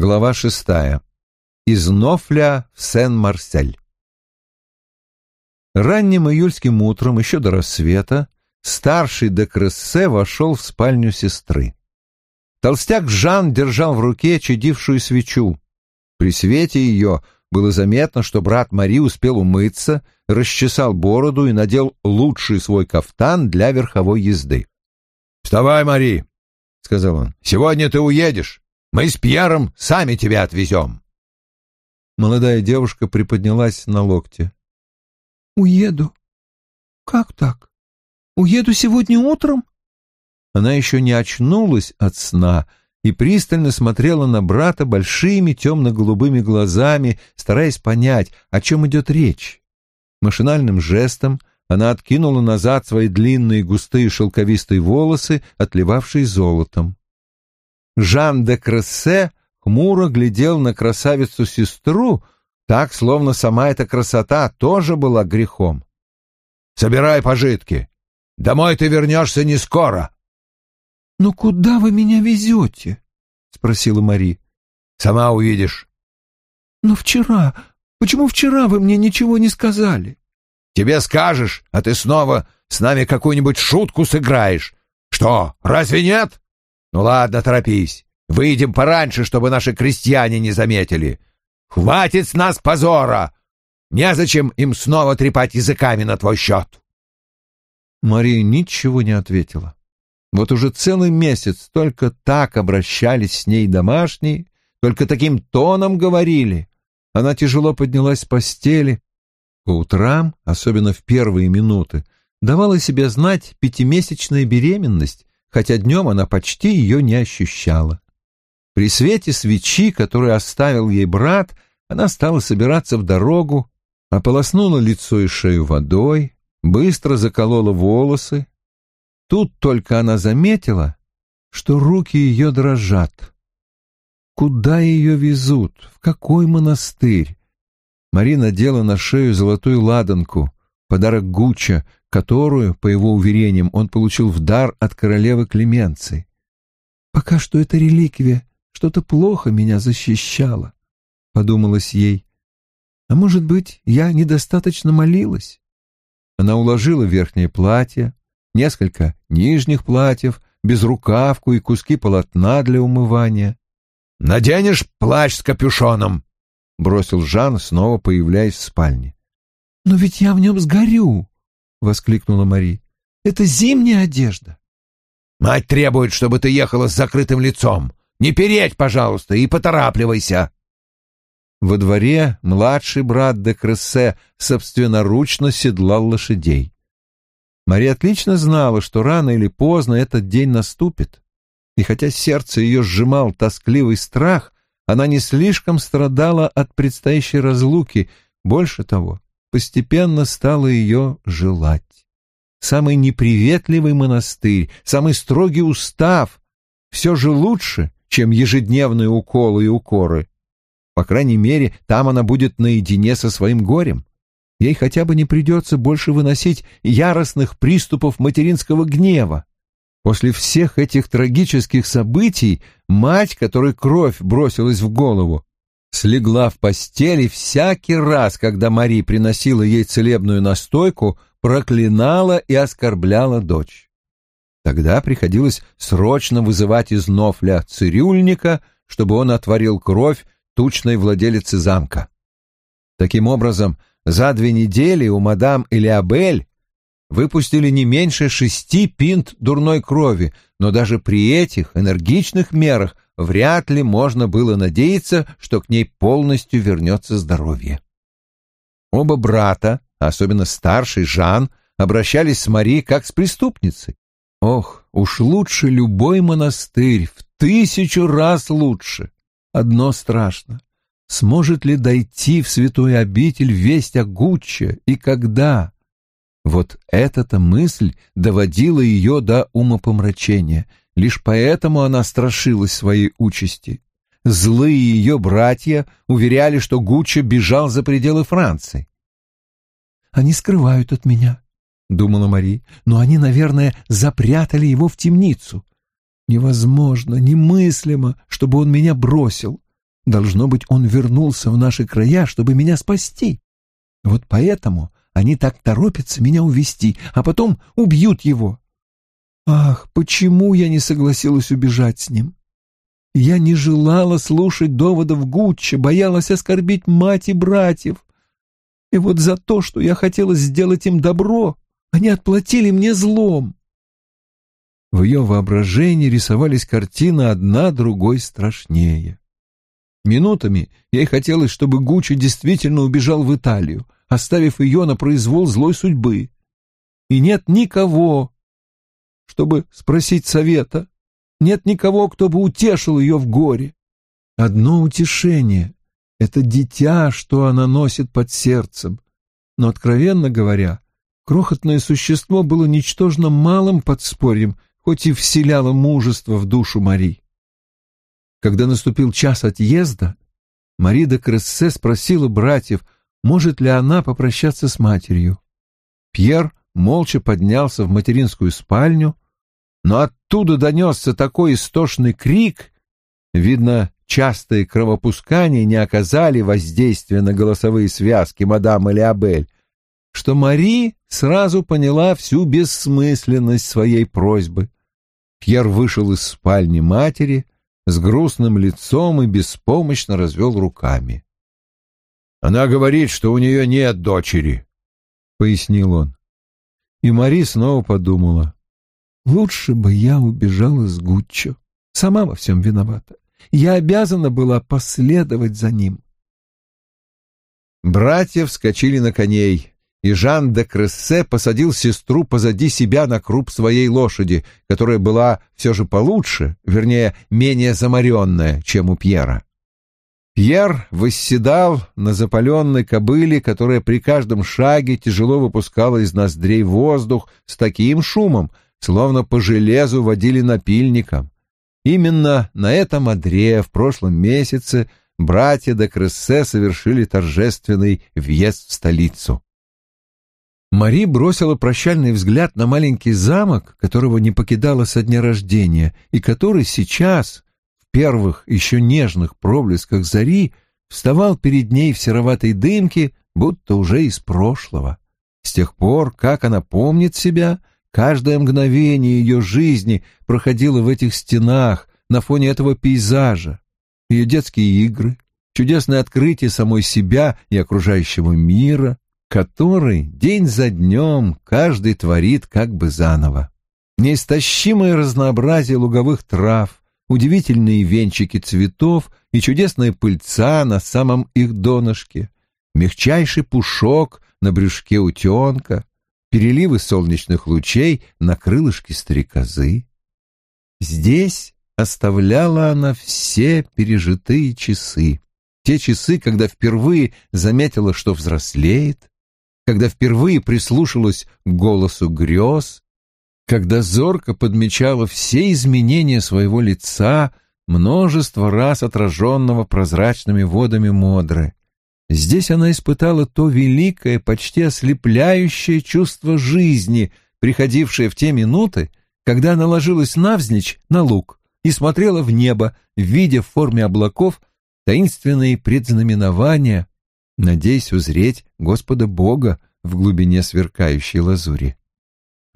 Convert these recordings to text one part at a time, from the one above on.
Глава шестая. Из Нофля в Сен-Марсель. Ранним июльским утром, еще до рассвета, старший де Крессе вошел в спальню сестры. Толстяк Жан держал в руке чадившую свечу. При свете ее было заметно, что брат Мари успел умыться, расчесал бороду и надел лучший свой кафтан для верховой езды. «Вставай, Мари!» — сказал он. «Сегодня ты уедешь. Мы с Пьером сами тебя отвезем». Молодая девушка приподнялась на локте. «Уеду? Как так? Уеду сегодня утром?» Она еще не очнулась от сна и пристально смотрела на брата большими темно-голубыми глазами, стараясь понять, о чем идет речь. Машинальным жестом она откинула назад свои длинные густые шелковистые волосы, отливавшие золотом. Жан де Крессе хмуро глядел на красавицу-сестру, так, словно сама эта красота тоже была грехом. «Собирай пожитки. Домой ты вернешься не скоро». «Но куда вы меня везете?» — спросила Мари. «Сама увидишь». «Но вчера... Почему вчера вы мне ничего не сказали?» «Тебе скажешь, а ты снова с нами какую-нибудь шутку сыграешь. Что, разве нет? Ну ладно, торопись. Выйдем пораньше, чтобы наши крестьяне не заметили. Хватит с нас позора! Незачем им снова трепать языками на твой счет. Мария ничего не ответила. Вот уже целый месяц только так обращались с ней домашние, только таким тоном говорили. Она тяжело поднялась с постели. По утрам, особенно в первые минуты, давала себе знать пятимесячная беременность, хотя днем она почти ее не ощущала. При свете свечи, которую оставил ей брат, она стала собираться в дорогу, ополоснула лицо и шею водой, быстро заколола волосы. Тут только она заметила, что руки ее дрожат. Куда ее везут? В какой монастырь? Марина надела на шею золотую ладанку, подарок Гучча, которую, по его уверениям, он получил в дар от королевы Клеменции. Пока что это реликвия что-то плохо меня защищало, — подумалось ей. А может быть, я недостаточно молилась? Она уложила верхнее платье, несколько нижних платьев, безрукавку и куски полотна для умывания. «Наденешь плащ с капюшоном!» — бросил Жан, снова появляясь в спальне. «Но ведь я в нем сгорю!» — воскликнула Мари. «Это зимняя одежда!» «Мать требует, чтобы ты ехала с закрытым лицом. Не переть, пожалуйста, и поторапливайся. Во дворе младший брат де Крессе собственноручно седлал лошадей. Мария отлично знала, что рано или поздно этот день наступит, и хотя сердце ее сжимал тоскливый страх, она не слишком страдала от предстоящей разлуки, больше того, постепенно стала ее желать. Самый неприветливый монастырь, самый строгий устав — все же лучше, чем ежедневные уколы и укоры. По крайней мере, там она будет наедине со своим горем. Ей хотя бы не придется больше выносить яростных приступов материнского гнева. После всех этих трагических событий мать, которой кровь бросилась в голову, слегла в постели всякий раз, когда Мари приносила ей целебную настойку, проклинала и оскорбляла дочь. Тогда приходилось срочно вызывать из Нофля цирюльника, чтобы он отворил кровь тучной владелицы замка. Таким образом, за две недели у мадам Элиабель выпустили не меньше шести пинт дурной крови, но даже при этих энергичных мерах вряд ли можно было надеяться, что к ней полностью вернется здоровье. Оба брата, особенно старший Жан, обращались с Мари как с преступницей. Ох, уж лучше любой монастырь, в тысячу раз лучше. Одно страшно. Сможет ли дойти в святую обитель весть о Гучче и когда? Вот эта-то мысль доводила ее до умопомрачения. Лишь поэтому она страшилась своей участи. Злые ее братья уверяли, что Гуччо бежал за пределы Франции. «Они скрывают от меня», — думала Мари, — «но они, наверное, запрятали его в темницу. Невозможно, немыслимо, чтобы он меня бросил. Должно быть, он вернулся в наши края, чтобы меня спасти. Вот поэтому они так торопятся меня увести, а потом убьют его. Ах, почему я не согласилась убежать с ним? Я не желала слушать доводов Гучча, боялась оскорбить мать и братьев. И вот за то, что я хотела сделать им добро, они отплатили мне злом. В ее воображении рисовались картины одна другой страшнее. Минутами ей хотелось, чтобы Гуччи действительно убежал в Италию, оставив ее на произвол злой судьбы. И нет никого, чтобы спросить совета, нет никого, кто бы утешил ее в горе. Одно утешение — это дитя, что она носит под сердцем. Но, откровенно говоря, крохотное существо было ничтожно малым подспорьем, хоть и вселяло мужество в душу Мари. Когда наступил час отъезда, Мари де Крессе спросила братьев, может ли она попрощаться с матерью. Пьер молча поднялся в материнскую спальню, но оттуда донесся такой истошный крик, видно, частые кровопускания не оказали воздействия на голосовые связки мадам Элиабель, что Мари сразу поняла всю бессмысленность своей просьбы. Пьер вышел из спальни матери с грустным лицом и беспомощно развел руками. «Она говорит, что у нее нет дочери», — пояснил он. И Мари снова подумала. «Лучше бы я убежала с Гуччо. Сама во всем виновата. Я обязана была последовать за ним». Братья вскочили на коней и Жан де Крессе посадил сестру позади себя на круп своей лошади, которая была все же получше, вернее, менее заморенная, чем у Пьера. Пьер восседал на запаленной кобыле, которая при каждом шаге тяжело выпускала из ноздрей воздух с таким шумом, словно по железу водили напильником. Именно на этом одре в прошлом месяце братья де Крессе совершили торжественный въезд в столицу. Мари бросила прощальный взгляд на маленький замок, которого не покидала со дня рождения, и который сейчас, первых еще нежных проблесках зари, вставал перед ней в сероватой дымке, будто уже из прошлого. С тех пор, как она помнит себя, каждое мгновение ее жизни проходило в этих стенах, на фоне этого пейзажа. Ее детские игры, чудесное открытие самой себя и окружающего мира, который день за днем каждый творит как бы заново. Неистощимое разнообразие луговых трав, удивительные венчики цветов и чудесная пыльца на самом их донышке, мягчайший пушок на брюшке утенка, переливы солнечных лучей на крылышке стрекозы. Здесь оставляла она все пережитые часы, те часы, когда впервые заметила, что взрослеет, когда впервые прислушалась к голосу грез, когда зорко подмечала все изменения своего лица, множество раз отраженного прозрачными водами Модры. Здесь она испытала то великое, почти ослепляющее чувство жизни, приходившее в те минуты, когда она ложилась навзничь на луг и смотрела в небо, видя в форме облаков таинственные предзнаменования, надеясь узреть Господа Бога в глубине сверкающей лазури.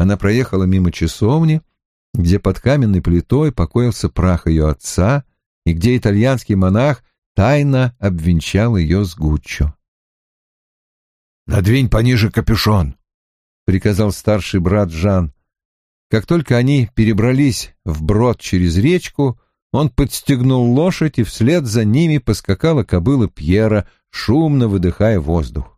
Она проехала мимо часовни, где под каменной плитой покоился прах ее отца и где итальянский монах тайно обвенчал ее с Гуччо. «Надвинь пониже капюшон», — приказал старший брат Жан. Как только они перебрались вброд через речку, он подстегнул лошадь, и вслед за ними поскакала кобыла Пьера, шумно выдыхая воздух.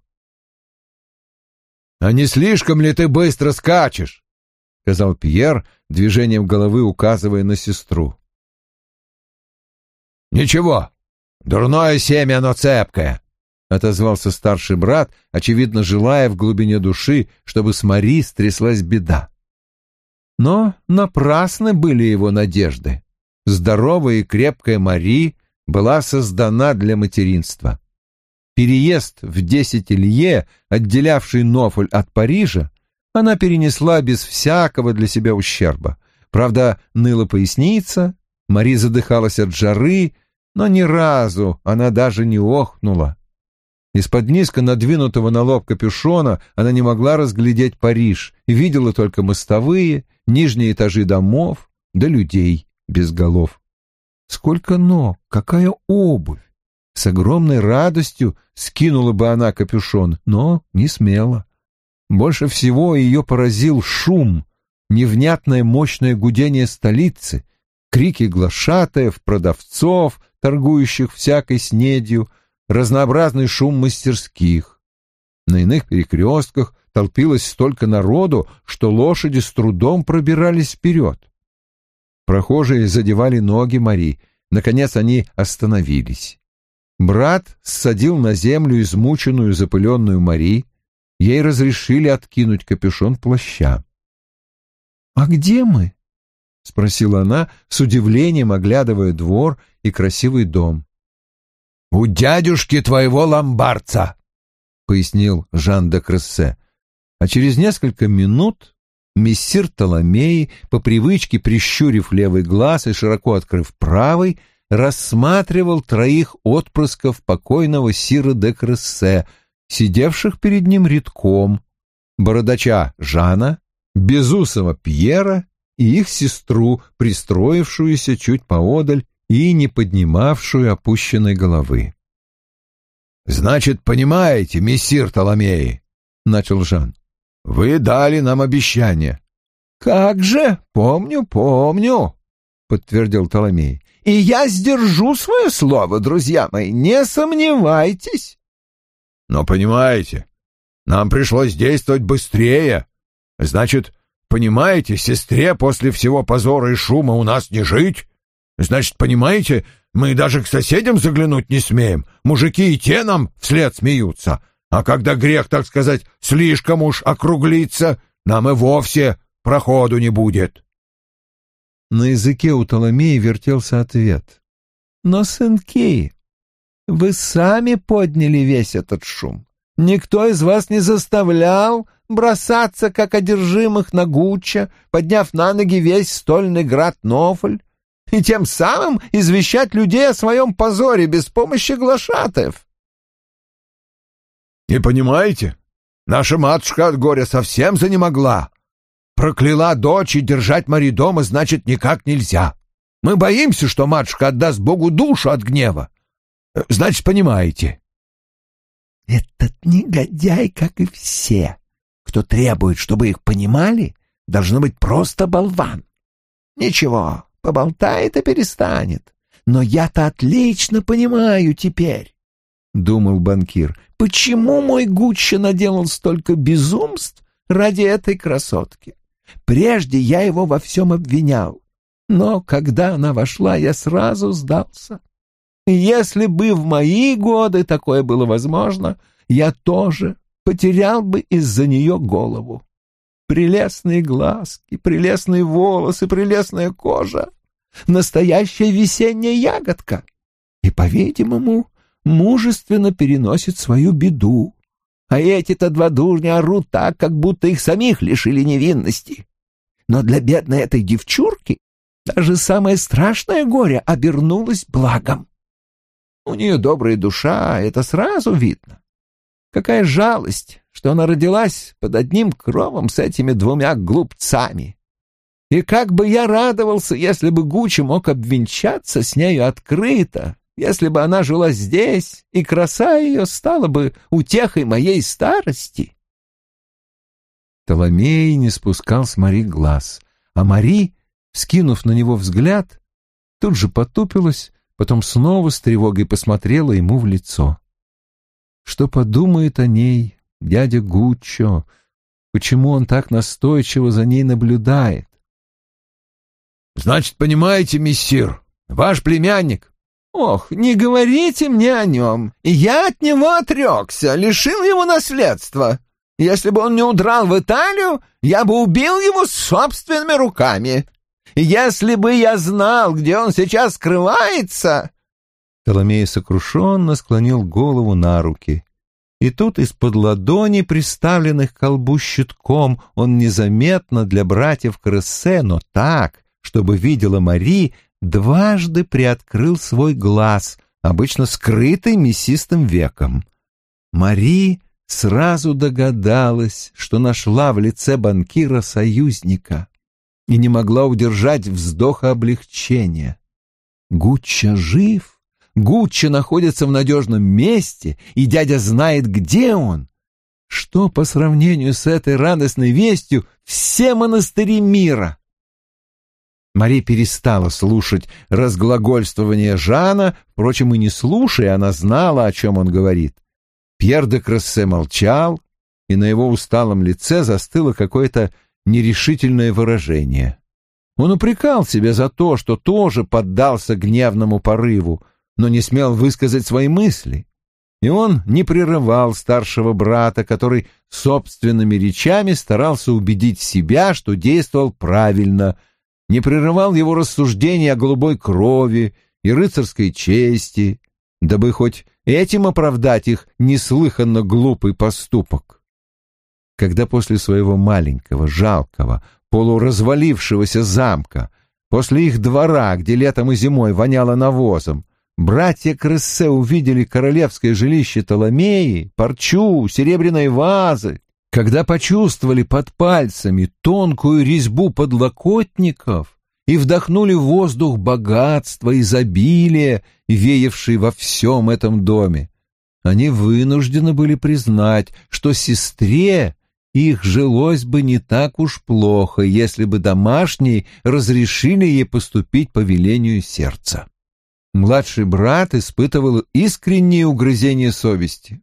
«А не слишком ли ты быстро скачешь?» — сказал Пьер, движением головы указывая на сестру. «Ничего, дурное семя, оно цепкое», — отозвался старший брат, очевидно желая в глубине души, чтобы с Мари стряслась беда. Но напрасны были его надежды здоровая и крепкая Мари была создана для материнства. Переезд в десять Илье, отделявший Нофль от Парижа, она перенесла без всякого для себя ущерба. Правда, ныла поясница, Мари задыхалась от жары, но ни разу она даже не охнула. Из-под низко надвинутого на лоб капюшона она не могла разглядеть Париж и видела только мостовые, нижние этажи домов да людей без голов. Сколько ног, какая обувь! С огромной радостью скинула бы она капюшон, но не смела. Больше всего ее поразил шум, невнятное мощное гудение столицы, крики глашатаев, продавцов, торгующих всякой снедью — разнообразный шум мастерских. На иных перекрестках толпилось столько народу, что лошади с трудом пробирались вперед. Прохожие задевали ноги Мари. Наконец они остановились. Брат ссадил на землю измученную запыленную Мари. Ей разрешили откинуть капюшон плаща. «А где мы?» — спросила она, с удивлением оглядывая двор и красивый дом. «У дядюшки твоего ломбарца», — пояснил Жан де Крессе. А через несколько минут мессир Толомей, по привычке прищурив левый глаз и широко открыв правый, рассматривал троих отпрысков покойного сира де Крессе, сидевших перед ним редком, бородача Жана, безусого Пьера и их сестру, пристроившуюся чуть поодаль и не поднимавшую опущенной головы. «Значит, понимаете, мессир Толомеи?» — начал Жан. «Вы дали нам обещание». «Как же? Помню, помню», — подтвердил Толомей. «И я сдержу свое слово, друзья мои, не сомневайтесь». «Но понимаете, нам пришлось действовать быстрее. Значит, понимаете, сестре после всего позора и шума у нас не жить. Значит, понимаете, мы даже к соседям заглянуть не смеем. Мужики и те нам вслед смеются. А когда грех, так сказать, слишком уж округлится, нам и вовсе проходу не будет. На языке у Толомея вертелся ответ. Но, сынки, вы сами подняли весь этот шум. Никто из вас не заставлял бросаться, как одержимых на Гучча, подняв на ноги весь стольный град Нофль, и тем самым извещать людей о своем позоре без помощи глашатаев. Не понимаете? Наша матушка от горя совсем занемогла. Прокляла дочь и держать Мари дома, значит, никак нельзя. Мы боимся, что матушка отдаст Богу душу от гнева. Значит, понимаете. Этот негодяй, как и все, кто требует, чтобы их понимали, должно быть просто болван. Ничего, Поболтает и перестанет. Но я-то отлично понимаю теперь, — думал банкир, — почему мой Гуччо наделал столько безумств ради этой красотки. Прежде я его во всем обвинял, но когда она вошла, я сразу сдался. Если бы в мои годы такое было возможно, я тоже потерял бы из-за нее голову. Прелестные глазки, прелестные волосы, прелестная кожа. Настоящая весенняя ягодка. И, по-видимому, мужественно переносит свою беду. А эти-то два дурня орут так, как будто их самих лишили невинности. Но для бедной этой девчурки даже самое страшное горе обернулось благом. У нее добрая душа, это сразу видно. Какая жалость, что она родилась под одним кровом с этими двумя глупцами. И как бы я радовался, если бы Гуччи мог обвенчаться с нею открыто, если бы она жила здесь, и краса ее стала бы утехой моей старости. Толомей не спускал с Мари глаз, а Мари, скинув на него взгляд, тут же потупилась, потом снова с тревогой посмотрела ему в лицо. Что подумает о ней дядя Гуччо? Почему он так настойчиво за ней наблюдает? Значит, понимаете, мессир, ваш племянник. Ох, не говорите мне о нем. Я от него отрекся, лишил его наследства. Если бы он не удрал в Италию, я бы убил его собственными руками. Если бы я знал, где он сейчас скрывается...» Толомей сокрушенно склонил голову на руки. И тут из-под ладони, приставленных к колбу щитком, он незаметно для братьев Крессе, но так, чтобы видела Мари, дважды приоткрыл свой глаз, обычно скрытый мясистым веком. Мари сразу догадалась, что нашла в лице банкира союзника и не могла удержать вздоха облегчения. Гучча жив, Гучча находится в надежном месте, и дядя знает, где он. Что по сравнению с этой радостной вестью все монастыри мира? Мари перестала слушать разглагольствование Жана, впрочем, и не слушая, она знала, о чем он говорит. Пьер де Крессе молчал, и на его усталом лице застыло какое-то нерешительное выражение. Он упрекал себя за то, что тоже поддался гневному порыву, но не смел высказать свои мысли. И он не прерывал старшего брата, который собственными речами старался убедить себя, что действовал правильно, не прерывал его рассуждения о голубой крови и рыцарской чести, дабы хоть этим оправдать их неслыханно глупый поступок. Когда после своего маленького, жалкого, полуразвалившегося замка, после их двора, где летом и зимой воняло навозом, братья Крессе увидели королевское жилище Толомеи, парчу, серебряные вазы, когда почувствовали под пальцами тонкую резьбу подлокотников и вдохнули воздух богатства, изобилия, веявший во всем этом доме, они вынуждены были признать, что сестре их жилось бы не так уж плохо, если бы домашние разрешили ей поступить по велению сердца. Младший брат испытывал искреннее угрызение совести.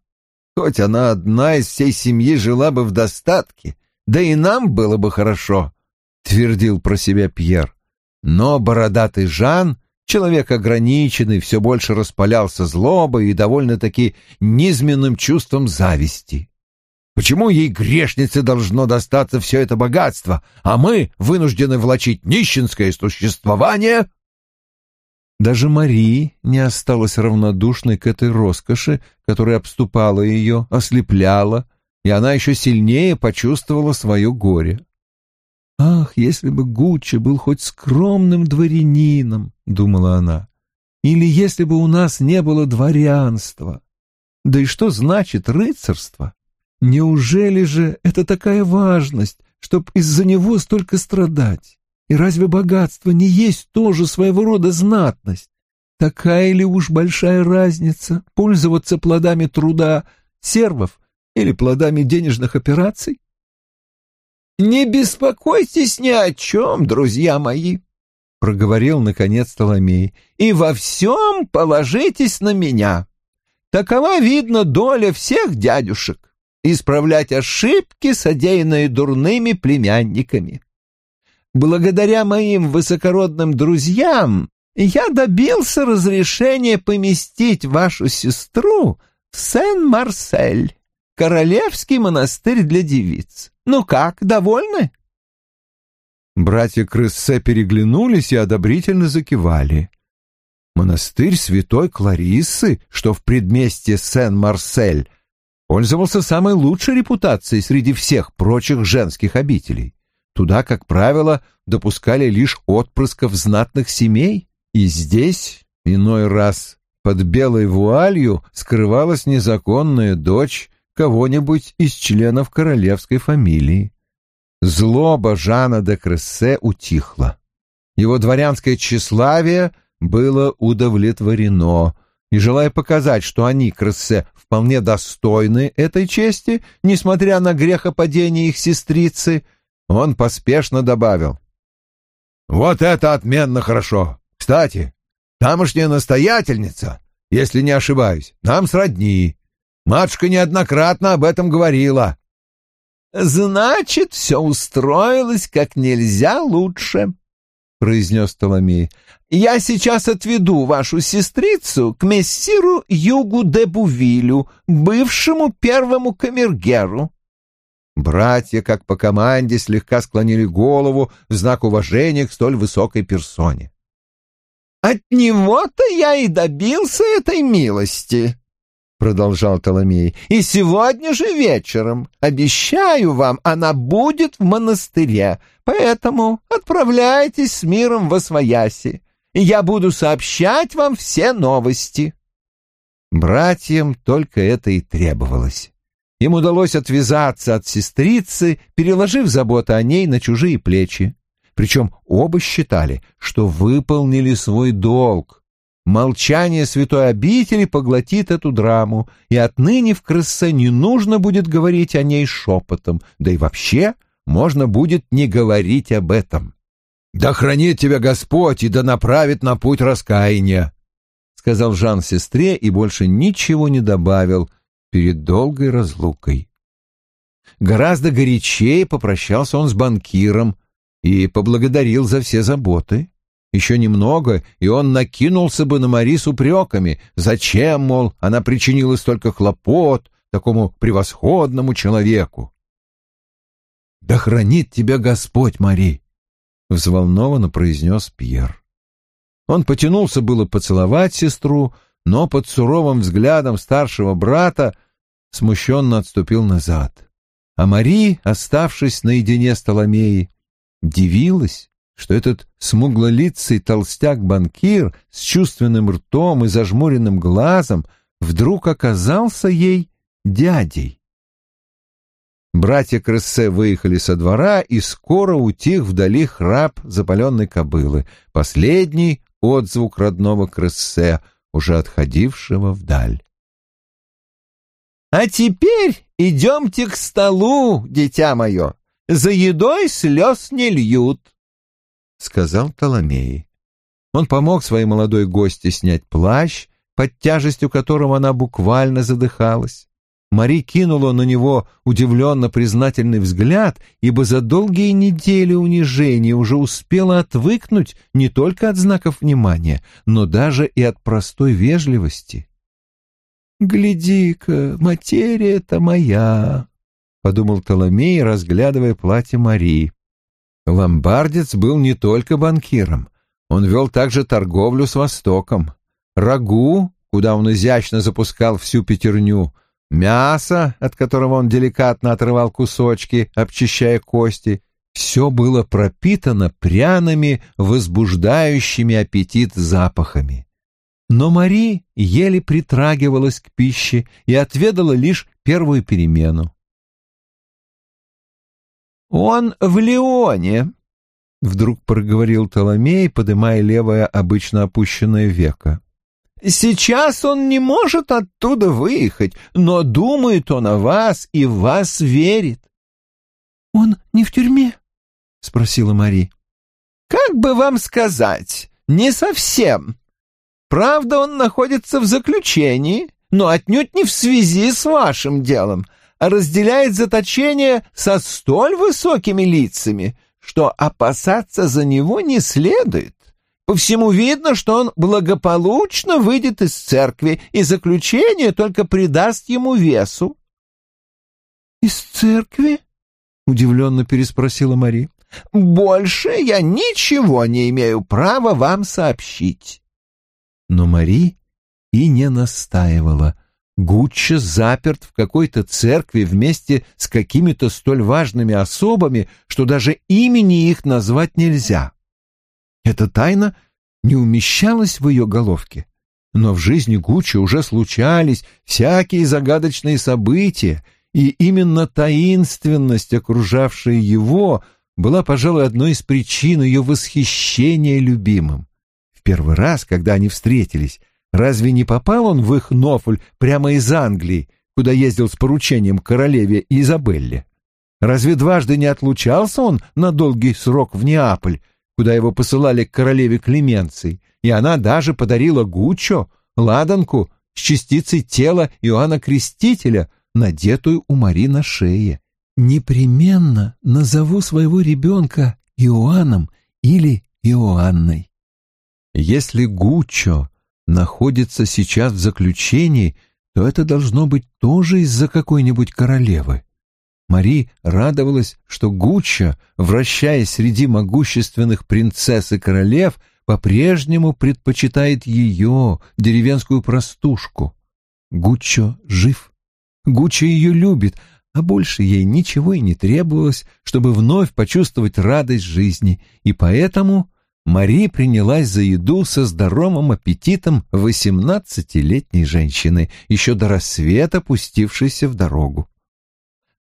Хоть она одна из всей семьи жила бы в достатке, да и нам было бы хорошо, — твердил про себя Пьер. Но бородатый Жан, человек ограниченный, все больше распалялся злобой и довольно-таки низменным чувством зависти. Почему ей, грешнице, должно достаться все это богатство, а мы вынуждены влачить нищенское существование?» Даже Марии не осталась равнодушной к этой роскоши, которая обступала ее, ослепляла, и она еще сильнее почувствовала свое горе. «Ах, если бы Гуччи был хоть скромным дворянином!» — думала она. «Или если бы у нас не было дворянства! Да и что значит рыцарство? Неужели же это такая важность, чтоб из-за него столько страдать? И разве богатство не есть тоже своего рода знатность? Такая ли уж большая разница пользоваться плодами труда сервов или плодами денежных операций? «Не беспокойтесь ни о чем, друзья мои», — проговорил наконец Толомей, — «и во всем положитесь на меня. Такова, видно, доля всех дядюшек исправлять ошибки, содеянные дурными племянниками. Благодаря моим высокородным друзьям я добился разрешения поместить вашу сестру в Сен-Марсель, королевский монастырь для девиц. Ну как, довольны?» Братья Крыссе переглянулись и одобрительно закивали. Монастырь святой Клариссы, что в предместье Сен-Марсель, пользовался самой лучшей репутацией среди всех прочих женских обителей. Туда, как правило, допускали лишь отпрысков знатных семей, и здесь, иной раз, под белой вуалью скрывалась незаконная дочь кого-нибудь из членов королевской фамилии. Злоба Жана де Крессе утихла. Его дворянское тщеславие было удовлетворено, и, желая показать, что они, Крессе, вполне достойны этой чести, несмотря на грехопадение их сестрицы, он поспешно добавил. «Вот это отменно хорошо! Кстати, тамошняя настоятельница, если не ошибаюсь, нам сродни. Матушка неоднократно об этом говорила». «Значит, все устроилось как нельзя лучше», — произнес Толомей. Я сейчас отведу вашу сестрицу к мессиру Югу де Бувилю, бывшему первому камергеру». Братья, как по команде, слегка склонили голову в знак уважения к столь высокой персоне. «От него-то я и добился этой милости», — продолжал Толомей. «И сегодня же вечером, обещаю вам, она будет в монастыре, поэтому отправляйтесь с миром во свояси. Я буду сообщать вам все новости». Братьям только это и требовалось. Им удалось отвязаться от сестрицы, переложив заботу о ней на чужие плечи. Причем оба считали, что выполнили свой долг. Молчание святой обители поглотит эту драму, и отныне в крысе не нужно будет говорить о ней шепотом, да и вообще можно будет не говорить об этом. «Да хранит тебя Господь и да направит на путь раскаяния», — сказал Жан сестре и больше ничего не добавил перед долгой разлукой. Гораздо горячее попрощался он с банкиром и поблагодарил за все заботы. Еще немного, и он накинулся бы на Мари с упреками. Зачем, мол, она причинила столько хлопот такому превосходному человеку? «Да хранит тебя Господь, Мари!» — взволнованно произнес Пьер. Он потянулся было поцеловать сестру, но под суровым взглядом старшего брата смущенно отступил назад. А Мари, оставшись наедине с Толомеей, дивилась, что этот смуглолицый толстяк-банкир с чувственным ртом и зажмуренным глазом вдруг оказался ей дядей. Братья Крессе выехали со двора, и скоро утих вдали храп запаленной кобылы, последний отзвук родного Крессе, уже отходившего вдаль. «А теперь идемте к столу, дитя мое, за едой слез не льют», — сказал Толомей. Он помог своей молодой гости снять плащ, под тяжестью которого она буквально задыхалась. Мари кинула на него удивленно признательный взгляд, ибо за долгие недели унижения уже успела отвыкнуть не только от знаков внимания, но даже и от простой вежливости. «Гляди-ка, материя-то моя», — подумал Толомей, разглядывая платье Марии. Ломбардец был не только банкиром, он вел также торговлю с Востоком. Рагу, куда он изящно запускал всю пятерню, мясо, от которого он деликатно отрывал кусочки, обчищая кости, все было пропитано пряными, возбуждающими аппетит запахами. Но Мари еле притрагивалась к пище и отведала лишь первую перемену. «Он в Леоне», — вдруг проговорил Толомей, подымая левое обычно опущенное веко. Сейчас он не может оттуда выехать, но думает он о вас и в вас верит. — Он не в тюрьме? — спросила Мари. — Как бы вам сказать, не совсем. Правда, он находится в заключении, но отнюдь не в связи с вашим делом, а разделяет заточение со столь высокими лицами, что опасаться за него не следует. По всему видно, что он благополучно выйдет из церкви, и заключение только придаст ему весу. — Из церкви? — удивленно переспросила Мари. — Больше я ничего не имею права вам сообщить. Но Мари и не настаивала. Гуччо заперт в какой-то церкви вместе с какими-то столь важными особами, что даже имени их назвать нельзя. Эта тайна не умещалась в ее головке. Но в жизни Гуччи уже случались всякие загадочные события, и именно таинственность, окружавшая его, была, пожалуй, одной из причин ее восхищения любимым. В первый раз, когда они встретились, разве не попал он в их Нофль прямо из Англии, куда ездил с поручением королеве Изабелле? Разве дважды не отлучался он на долгий срок в Неаполь, куда его посылали к королеве Клеменции, и она даже подарила Гуччо ладанку с частицей тела Иоанна Крестителя, надетую у Мари на шее. «Непременно назову своего ребенка Иоанном или Иоанной». Если Гуччо находится сейчас в заключении, то это должно быть тоже из-за какой-нибудь королевы. Мари радовалась, что Гуччо, вращаясь среди могущественных принцесс и королев, по-прежнему предпочитает ее, деревенскую простушку. Гуччо жив. Гуччо ее любит, а больше ей ничего и не требовалось, чтобы вновь почувствовать радость жизни, и поэтому Мари принялась за еду со здоровым аппетитом восемнадцатилетней женщины, еще до рассвета пустившейся в дорогу.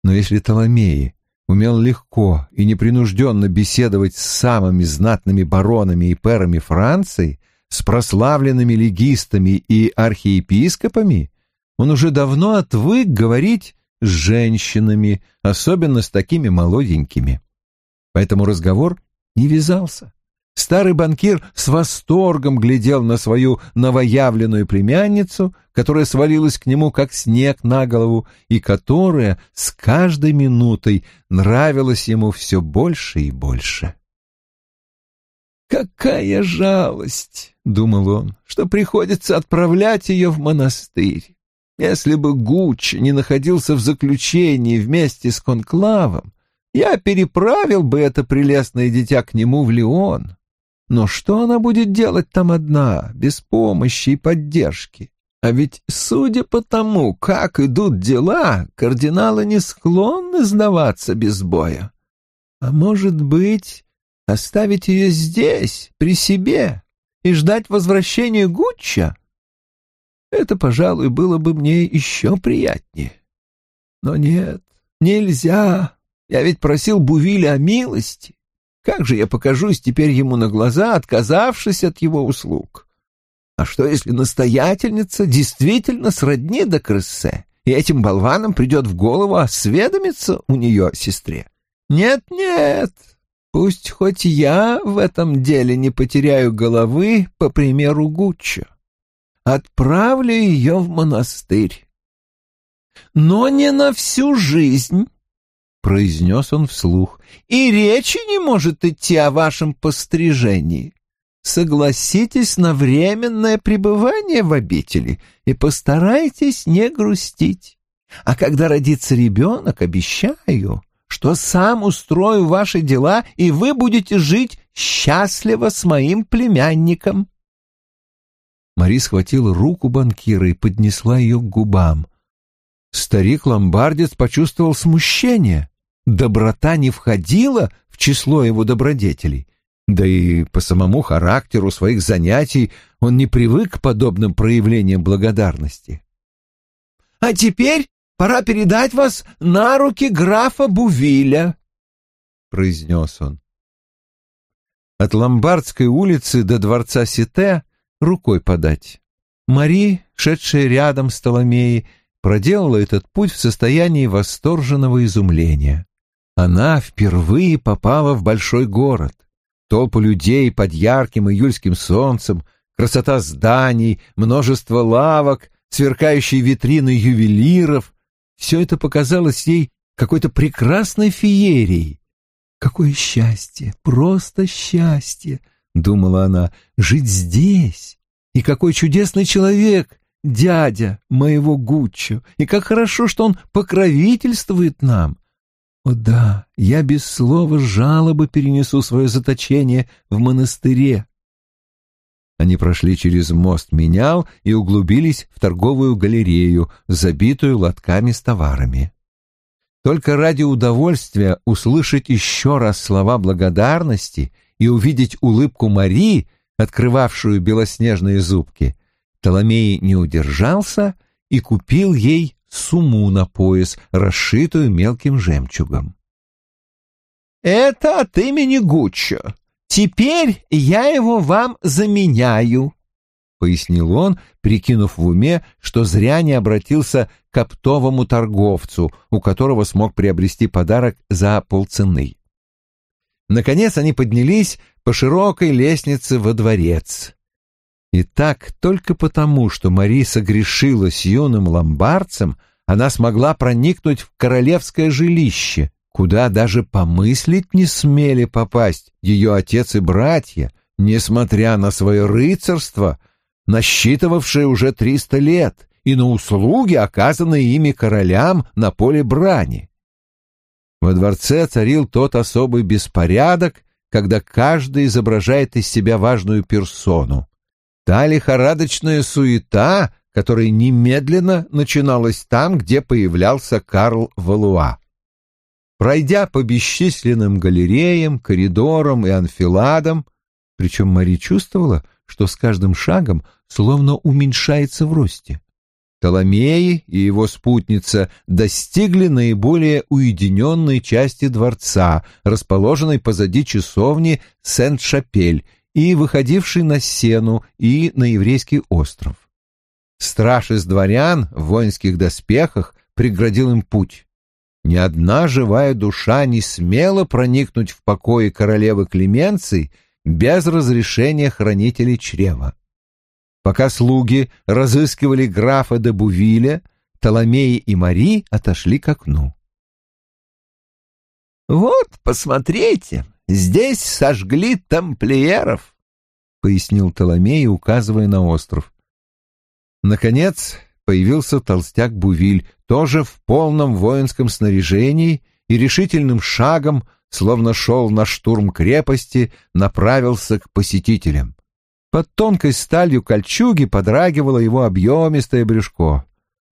Но если Толомеи умел легко и непринужденно беседовать с самыми знатными баронами и перами Франции, с прославленными легистами и архиепископами, он уже давно отвык говорить с женщинами, особенно с такими молоденькими. Поэтому разговор не вязался. Старый банкир с восторгом глядел на свою новоявленную племянницу, которая свалилась к нему как снег на голову и которая с каждой минутой нравилась ему все больше и больше. «Какая жалость!» — думал он, — что приходится отправлять ее в монастырь. Если бы Гуч не находился в заключении вместе с конклавом, я переправил бы это прелестное дитя к нему в Леон. Но что она будет делать там одна, без помощи и поддержки? А ведь, судя по тому, как идут дела, кардиналы не склонны сдаваться без боя. А может быть, оставить ее здесь, при себе, и ждать возвращения Гучча? Это, пожалуй, было бы мне еще приятнее. Но нет, нельзя. Я ведь просил Бувиля о милости. Как же я покажусь теперь ему на глаза, отказавшись от его услуг? А что, если настоятельница действительно сродни до крысе, и этим болванам придет в голову осведомиться у нее сестре? Нет-нет, пусть хоть я в этом деле не потеряю головы, по примеру Гуччо. Отправлю ее в монастырь. Но не на всю жизнь. — произнес он вслух, — «и речи не может идти о вашем пострижении. Согласитесь на временное пребывание в обители и постарайтесь не грустить. А когда родится ребенок, обещаю, что сам устрою ваши дела, и вы будете жить счастливо с моим племянником». Мари схватила руку банкира и поднесла ее к губам. Старик-ломбардец почувствовал смущение доброта не входила в число его добродетелей. Да и по самому характеру своих занятий он не привык к подобным проявлениям благодарности. «А теперь пора передать вас на руки графа Бувиля», — произнес он. От Ломбардской улицы до дворца Сите рукой подать. Мари, шедшая рядом с Толомеей, проделала этот путь в состоянии восторженного изумления. Она впервые попала в большой город. Толпы людей под ярким июльским солнцем, красота зданий, множество лавок, сверкающие витрины ювелиров — все это показалось ей какой-то прекрасной феерией. «Какое счастье, просто счастье!» — думала она, — «жить здесь! И какой чудесный человек, дядя моего Гуччо! И как хорошо, что он покровительствует нам! О да, я без слова жалобы перенесу свое заточение в монастыре. Они прошли через мост Менял и углубились в торговую галерею, забитую лотками с товарами. Только ради удовольствия услышать еще раз слова благодарности и увидеть улыбку Мари, открывавшую белоснежные зубки, Толомей не удержался и купил ей сумму на пояс, расшитую мелким жемчугом. «Это от имени Гуччо. Теперь я его вам заменяю», — пояснил он, прикинув в уме, что зря не обратился к оптовому торговцу, у которого смог приобрести подарок за полцены. Наконец они поднялись по широкой лестнице во дворец. И так только потому, что Мариса грешила с юным ломбардцем, она смогла проникнуть в королевское жилище, куда даже помыслить не смели попасть ее отец и братья, несмотря на свое рыцарство, насчитывавшее уже триста лет, и на услуги, оказанные ими королям на поле брани. Во дворце царил тот особый беспорядок, когда каждый изображает из себя важную персону. Та лихорадочная суета, которая немедленно начиналась там, где появлялся Карл Валуа. Пройдя по бесчисленным галереям, коридорам и анфиладам, причем Мари чувствовала, что с каждым шагом словно уменьшается в росте. Толомеи и его спутница достигли наиболее уединенной части дворца, расположенной позади часовни Сент-Шапель и выходившей на Сену и на еврейский остров. Страж из дворян в воинских доспехах преградил им путь. Ни одна живая душа не смела проникнуть в покои королевы Клеменции без разрешения хранителей чрева. Пока слуги разыскивали графа де Бувиля, Толомеи и Мари отошли к окну. «Вот, посмотрите, здесь сожгли тамплиеров», — пояснил Толомей, указывая на остров. Наконец появился толстяк Бувиль, тоже в полном воинском снаряжении и решительным шагом, словно шел на штурм крепости, направился к посетителям. Под тонкой сталью кольчуги подрагивало его объемистое брюшко.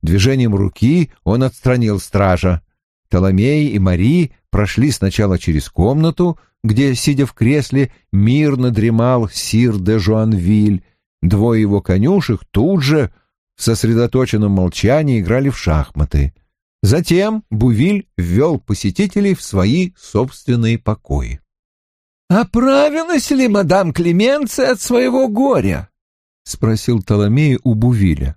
Движением руки он отстранил стража. Толомей и Мари прошли сначала через комнату, где, сидя в кресле, мирно дремал сир де Жуанвиль. Двое его конюшек тут же в сосредоточенном молчании играли в шахматы. Затем Бувиль ввел посетителей в свои собственные покои. «Оправилась ли мадам Клеменция от своего горя?» — спросил Толомей у Бувиля.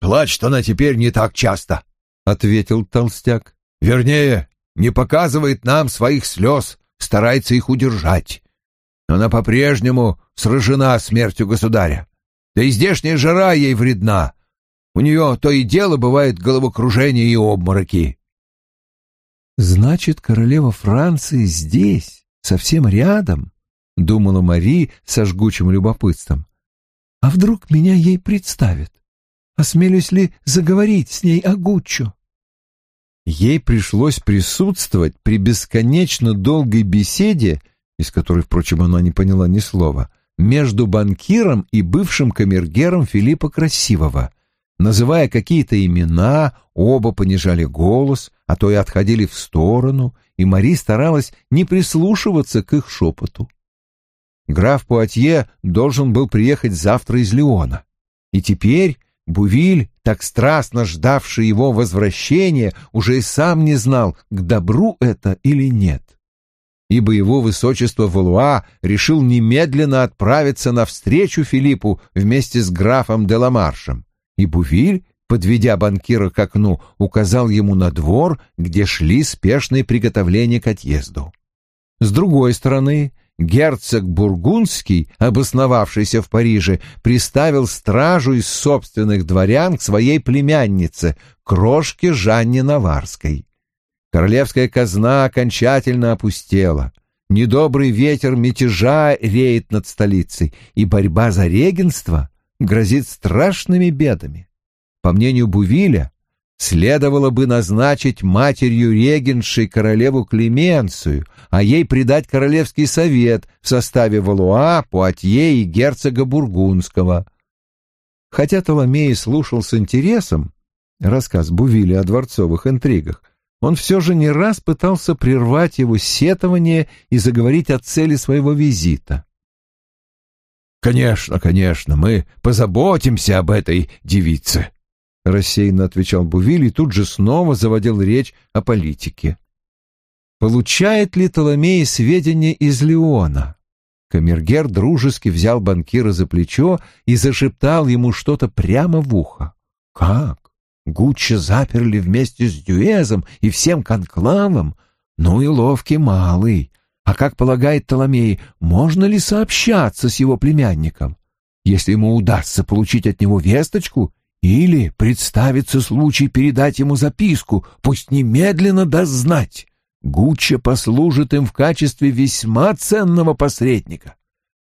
«Плачет она теперь не так часто», — ответил толстяк. «Вернее, не показывает нам своих слез, старается их удержать. Она по-прежнему сражена смертью государя. Да и здешняя жара ей вредна. У нее то и дело бывает головокружение и обмороки». «Значит, королева Франции здесь?» совсем рядом, — думала Мари со жгучим любопытством. А вдруг меня ей представят? Осмелюсь ли заговорить с ней о Гуччо? Ей пришлось присутствовать при бесконечно долгой беседе, из которой, впрочем, она не поняла ни слова, между банкиром и бывшим камергером Филиппа Красивого. Называя какие-то имена, оба понижали голос, а то и отходили в сторону, и Мари старалась не прислушиваться к их шепоту. Граф Пуатье должен был приехать завтра из Леона, и теперь Бувиль, так страстно ждавший его возвращения, уже и сам не знал, к добру это или нет. Ибо его высочество Валуа решил немедленно отправиться навстречу Филиппу вместе с графом Деламаршем, и Бувиль подведя банкира к окну, указал ему на двор, где шли спешные приготовления к отъезду. С другой стороны, герцог Бургундский, обосновавшийся в Париже, приставил стражу из собственных дворян к своей племяннице, крошке Жанне Наварской. Королевская казна окончательно опустела. Недобрый ветер мятежа реет над столицей, и борьба за регенство грозит страшными бедами. По мнению Бувиля, следовало бы назначить матерью регеншей королеву Клеменцию, а ей придать королевский совет в составе Валуа, Пуатье и герцога Бургундского. Хотя Толомей слушал с интересом рассказ Бувиля о дворцовых интригах, он все же не раз пытался прервать его сетование и заговорить о цели своего визита. «Конечно, конечно, мы позаботимся об этой девице», — рассеянно отвечал Бувиль и тут же снова заводил речь о политике. «Получает ли Толомей сведения из Леона?» Камергер дружески взял банкира за плечо и зашептал ему что-то прямо в ухо. «Как? Гуччо заперли вместе с Дюэзом и всем конклавом? Ну и ловкий малый. А как полагает Толомей, можно ли сообщаться с его племянником? Если ему удастся получить от него весточку, или представится случай передать ему записку, пусть немедленно даст знать. Гуччо послужит им в качестве весьма ценного посредника.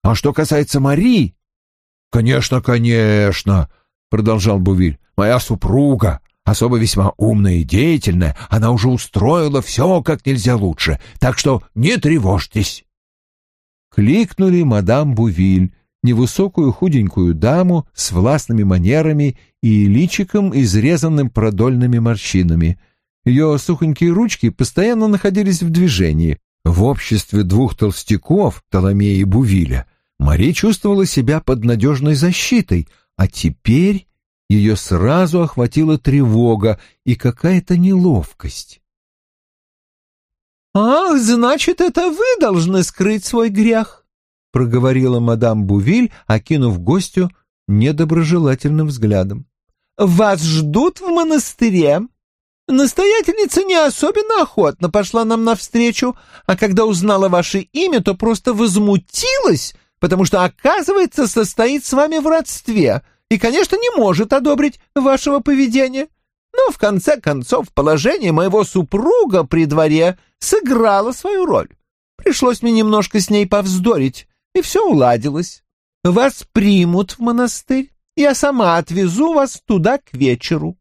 А что касается Мари... — Конечно, конечно, — продолжал Бувиль, — моя супруга, особо весьма умная и деятельная, она уже устроила все как нельзя лучше, так что не тревожьтесь. Кликнули мадам Бувиль, невысокую худенькую даму с властными манерами и личиком, изрезанным продольными морщинами. Ее сухонькие ручки постоянно находились в движении, В обществе двух толстяков, Толомея и Бувиля, Мари чувствовала себя под надежной защитой, а теперь ее сразу охватила тревога и какая-то неловкость. «Ах, значит, это вы должны скрыть свой грех», — проговорила мадам Бувиль, окинув гостю недоброжелательным взглядом. «Вас ждут в монастыре. Настоятельница не особенно охотно пошла нам навстречу, а когда узнала ваше имя, то просто возмутилась, потому что, оказывается, состоит с вами в родстве и, конечно, не может одобрить вашего поведения. Но, в конце концов, положение моего супруга при дворе сыграло свою роль. Пришлось мне немножко с ней повздорить, и все уладилось. Вас примут в монастырь, я сама отвезу вас туда к вечеру.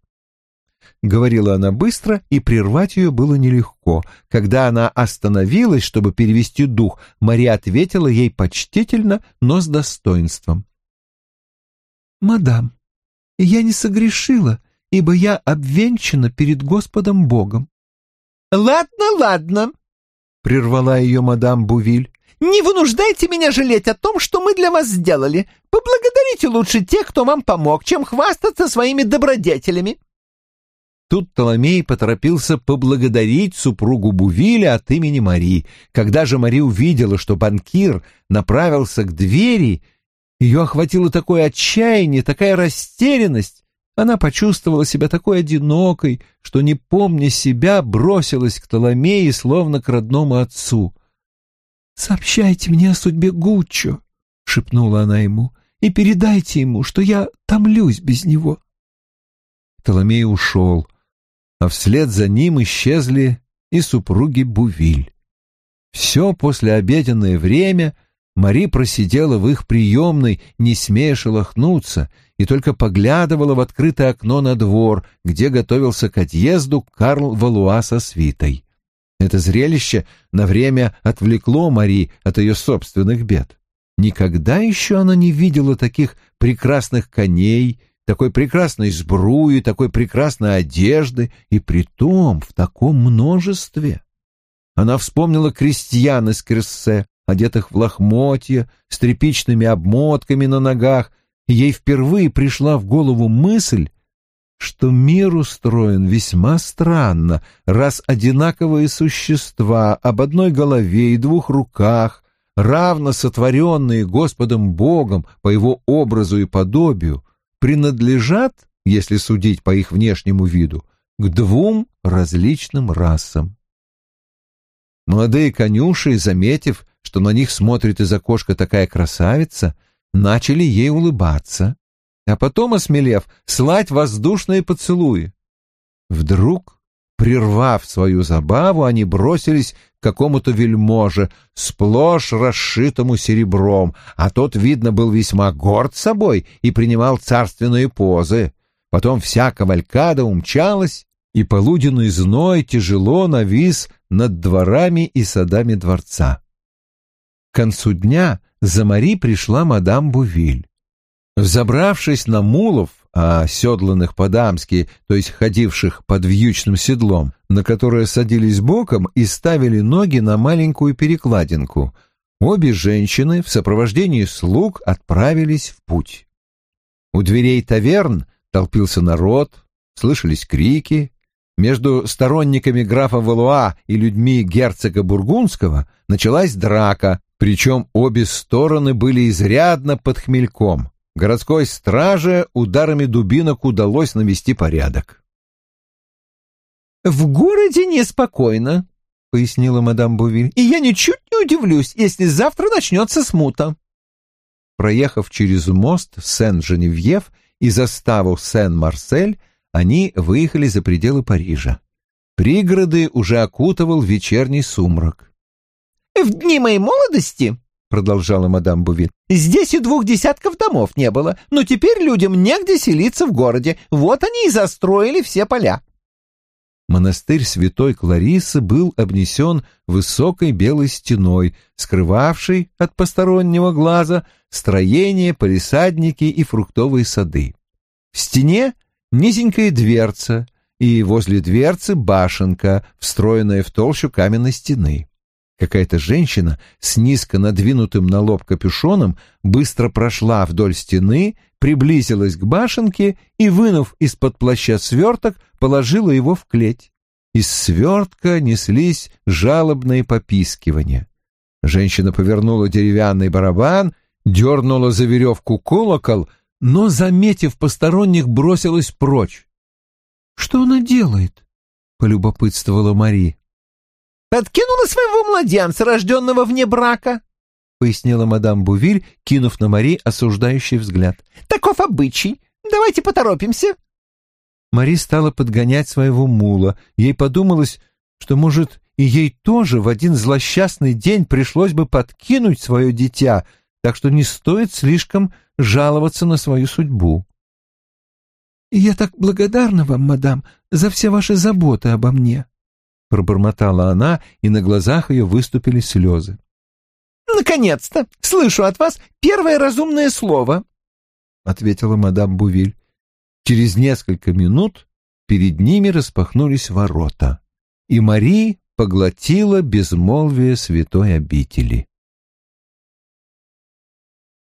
Говорила она быстро, и прервать ее было нелегко. Когда она остановилась, чтобы перевести дух, Мария ответила ей почтительно, но с достоинством. «Мадам, я не согрешила, ибо я обвенчана перед Господом Богом». «Ладно, ладно», — прервала ее мадам Бувиль. «Не вынуждайте меня жалеть о том, что мы для вас сделали. Поблагодарите лучше тех, кто вам помог, чем хвастаться своими добродетелями». Тут Толомей поторопился поблагодарить супругу Бувиля от имени Мари. Когда же Мари увидела, что банкир направился к двери, ее охватило такое отчаяние, такая растерянность. Она почувствовала себя такой одинокой, что, не помня себя, бросилась к Толомее, словно к родному отцу. «Сообщайте мне о судьбе Гуччо», — шепнула она ему, — «и передайте ему, что я томлюсь без него». Толомей ушел а вслед за ним исчезли и супруги Бувиль. Все послеобеденное время Мари просидела в их приемной, не смея шелохнуться, и только поглядывала в открытое окно на двор, где готовился к отъезду Карл Валуа со свитой. Это зрелище на время отвлекло Мари от ее собственных бед. Никогда еще она не видела таких прекрасных коней, такой прекрасной сбруи, такой прекрасной одежды, и притом в таком множестве. Она вспомнила крестьян из Крессе, одетых в лохмотья, с тряпичными обмотками на ногах, и ей впервые пришла в голову мысль, что мир устроен весьма странно, раз одинаковые существа об одной голове и двух руках, равно сотворенные Господом Богом по его образу и подобию, принадлежат, если судить по их внешнему виду, к двум различным расам. Молодые конюши, заметив, что на них смотрит из окошка такая красавица, начали ей улыбаться, а потом, осмелев, слать воздушные поцелуи. Вдруг Прервав свою забаву, они бросились к какому-то вельможе, сплошь расшитому серебром, а тот, видно, был весьма горд собой и принимал царственные позы. Потом вся кавалькада умчалась, и полуденный зной тяжело навис над дворами и садами дворца. К концу дня за Мари пришла мадам Бувиль. Взобравшись на мулов, а седланных по-дамски, то есть ходивших под вьючным седлом, на которое садились боком и ставили ноги на маленькую перекладинку. Обе женщины в сопровождении слуг отправились в путь. У дверей таверн толпился народ, слышались крики. Между сторонниками графа Валуа и людьми герцога Бургундского началась драка, причем обе стороны были изрядно под хмельком городской страже ударами дубинок удалось навести порядок. «В городе неспокойно», — пояснила мадам Бувиль, — «и я ничуть не удивлюсь, если завтра начнется смута». Проехав через мост Сен-Женевьев и заставу Сен-Марсель, они выехали за пределы Парижа. Пригороды уже окутывал вечерний сумрак. «В дни моей молодости», продолжала мадам Бувин. «Здесь и двух десятков домов не было, но теперь людям негде селиться в городе. Вот они и застроили все поля». Монастырь святой Кларисы был обнесен высокой белой стеной, скрывавшей от постороннего глаза строения, полисадники и фруктовые сады. В стене низенькая дверца, и возле дверцы башенка, встроенная в толщу каменной стены. Какая-то женщина с низко надвинутым на лоб капюшоном быстро прошла вдоль стены, приблизилась к башенке и, вынув из-под плаща сверток, положила его в клеть. Из свертка неслись жалобные попискивания. Женщина повернула деревянный барабан, дернула за веревку колокол, но, заметив посторонних, бросилась прочь. «Что она делает?» — полюбопытствовала Мари. «Подкинула своего младенца, рожденного вне брака», — пояснила мадам Бувиль, кинув на Мари осуждающий взгляд. «Таков обычай. Давайте поторопимся». Мари стала подгонять своего мула. Ей подумалось, что, может, и ей тоже в один злосчастный день пришлось бы подкинуть свое дитя, так что не стоит слишком жаловаться на свою судьбу. «Я так благодарна вам, мадам, за все ваши заботы обо мне», пробормотала она, и на глазах ее выступили слезы. «Наконец-то! Слышу от вас первое разумное слово!» — ответила мадам Бувиль. Через несколько минут перед ними распахнулись ворота, и Мари поглотила безмолвие святой обители.